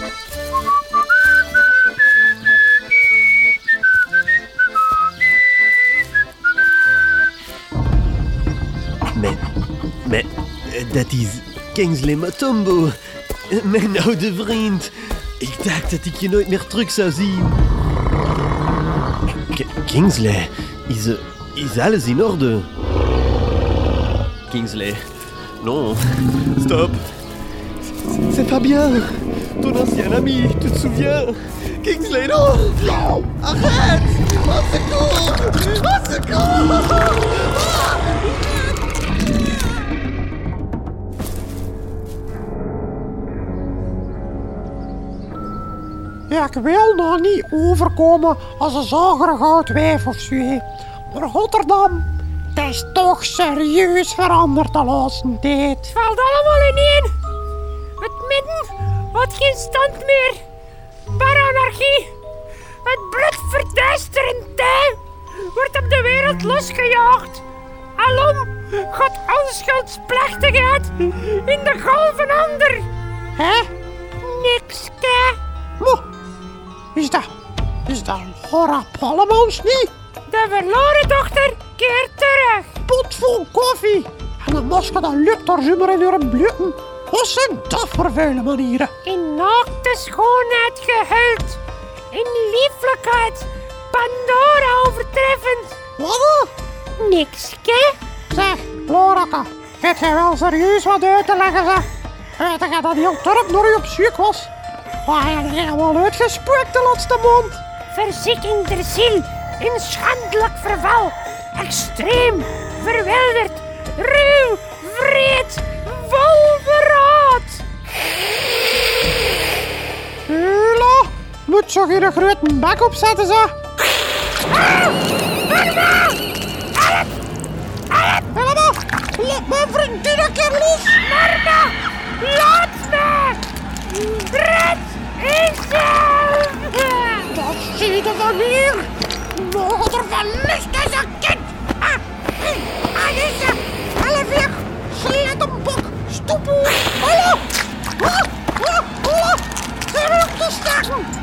Maar, maar, dat is Kingsley Matombo, mijn oude vriend. Ik dacht dat ik je nooit meer terug zou zien. Kingsley, is, eh, is alles in orde? Kingsley, non, stop. C'est Fabien, ton ancien ami, tu te souviens Kingsley, non Arrête Au secours Au secours Ik wil nog niet overkomen als een zagerig oud wijf of zo. Maar Rotterdam, het is toch serieus veranderd de laatste tijd. Het valt allemaal ineen. Het midden had geen stand meer. Paranarchie. Het bloedverduisterend tij wordt op de wereld losgejaagd. Alom gaat onschuldsplechtigheid in de gal van ander. Hè? Niks, kei. Moe. Is dat... Is dat Hora Pallemans niet? De verloren dochter keert terug. Pot vol koffie. En een masker dat lukt zomaar in hun bluten. Wat zijn dat voor vuile manieren? In naakte schoonheid gehuld. In lieflijkheid. Pandora overtreffend. Wat? Niks, kei. Zeg, Loraka, heb jij wel serieus wat uit te leggen, zeg? Weet je dat heel turp door u op zoek was? Waar heb jij wel uitgesproken de laatste maand? Verzikking der ziel in schandelijk verval. Extreem, verwilderd, ruw, vreed, Zo, hier een grote bak op zetten, zo. Helemaal! Laat mijn vriendin een keer los! Marta! Nou, laat me! Is jezelf! Wat zie je van hier! Moeder van lust is een kind! Ah, ah is Alle Elfweg! Slet een bok! Stoepoe! Hallo! Ah, ah, Hallo!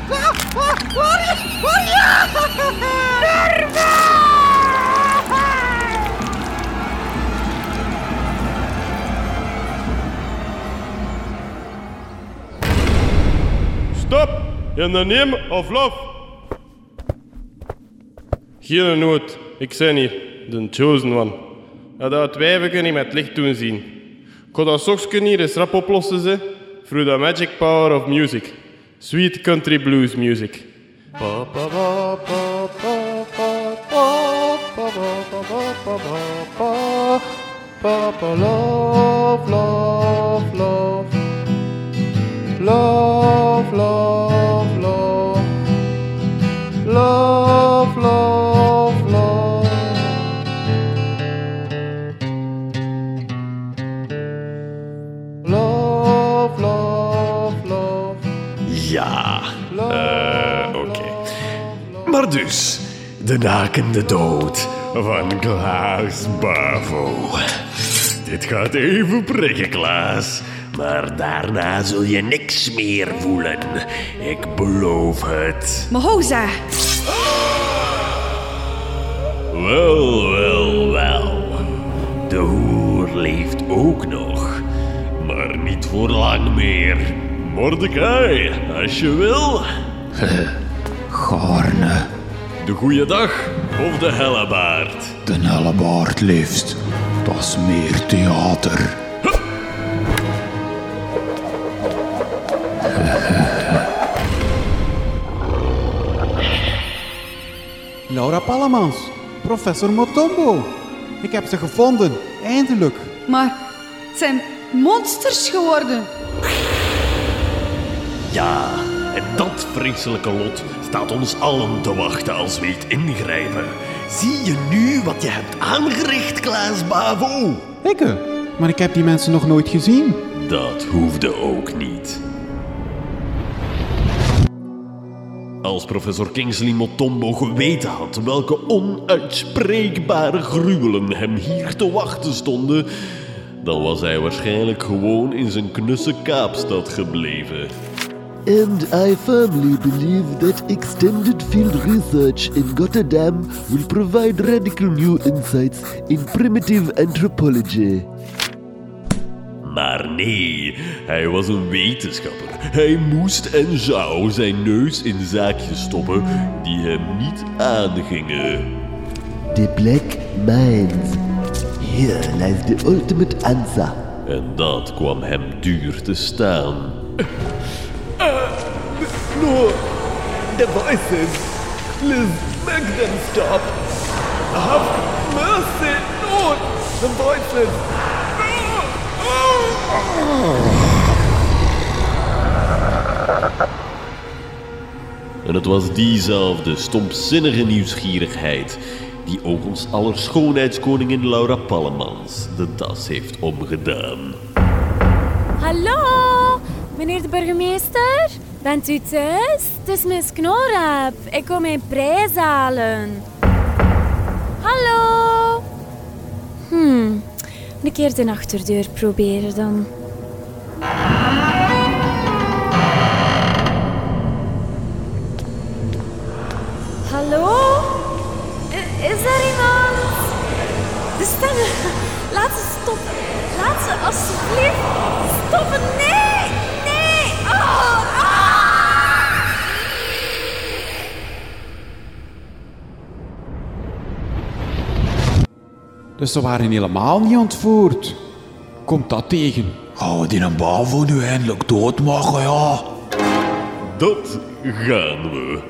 Stop! In the name of love. Geen nood, ik ben hier, de chosen one. Dat twijfel niet met licht doen zien. Ik ga dat sokje hier eens rap oplossen, ze. Through the magic power of music. Sweet country blues music. Ja, eh, oké. Maar dus, de nakende dood van Klaas Bavo. Dit gaat even prikken, Klaas. Maar daarna zul je niks meer voelen. Ik beloof het. Mahoza, Wel, wel, wel. De hoer leeft ook nog. Maar niet voor lang meer. Mordecai, als je wil. Gaarne, De goeie dag of de hellebaard. de hellebaard liefst. Dat is meer theater. Laura Pallemans, professor Motombo. Ik heb ze gevonden, eindelijk. maar het zijn monsters geworden. Ja, en dat vreselijke lot staat ons allen te wachten als we niet ingrijpen. Zie je nu wat je hebt aangericht, Klaas Bavo? Ikke, maar ik heb die mensen nog nooit gezien. Dat hoefde ook niet. Als professor Kingsley Motombo geweten had welke onuitspreekbare gruwelen hem hier te wachten stonden, dan was hij waarschijnlijk gewoon in zijn knusse Kaapstad gebleven. And I firmly believe that extended field research in Rotterdam will provide radical new insights in primitive anthropology. Maar nee, hij was een wetenschapper. Hij moest en zou zijn neus in zaakjes stoppen die hem niet aangingen. The Black Mines. Here lies the ultimate answer. En dat kwam hem duur te staan. No, the voices. Please make them stop. Have mercy. No, the voices. En het was diezelfde stompzinnige nieuwsgierigheid die ook ons aller schoonheidskoningin Laura Pallemans de das heeft omgedaan. Hallo, meneer de burgemeester? Bent u thuis? Het is Miss Knorrap. Ik kom mijn prijs halen. Hallo? Hmm, een keer de achterdeur proberen dan. Hallo? Is er iemand? De stemmen. Laat ze stoppen. Laat ze alsjeblieft stoppen. Nee! Dus ze waren helemaal niet ontvoerd. Komt dat tegen? Gaan we die een nu eindelijk doodmaken, ja? Dat gaan we.